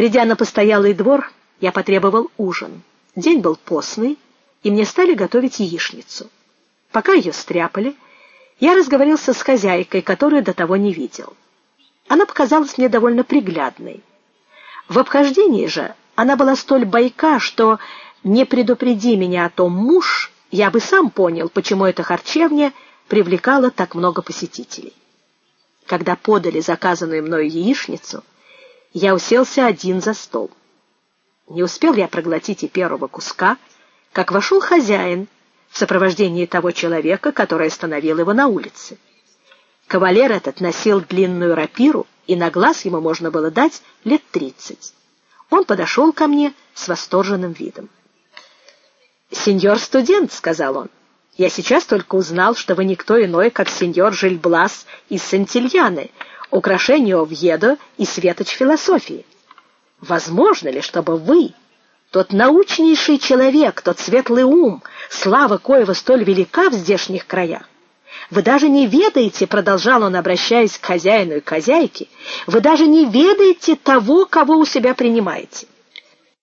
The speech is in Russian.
Придя на постоялый двор, я потребовал ужин. День был постный, и мне стали готовить яичницу. Пока ее стряпали, я разговорился с хозяйкой, которую до того не видел. Она показалась мне довольно приглядной. В обхождении же она была столь бойка, что не предупреди меня о том муж, я бы сам понял, почему эта харчевня привлекала так много посетителей. Когда подали заказанную мною яичницу, я уселся один за стол. Не успел я проглотить и первого куска, как вошел хозяин в сопровождении того человека, который остановил его на улице. Кавалер этот носил длинную рапиру, и на глаз ему можно было дать лет тридцать. Он подошел ко мне с восторженным видом. «Сеньор студент», — сказал он, — «я сейчас только узнал, что вы никто иной, как сеньор Жильблас из Сантильяны, украшение Овьедо и светоч философии. Возможно ли, чтобы вы, тот научнейший человек, тот светлый ум, слава коего столь велика в здешних краях, вы даже не ведаете, продолжал он, обращаясь к хозяину и хозяйке, вы даже не ведаете того, кого у себя принимаете.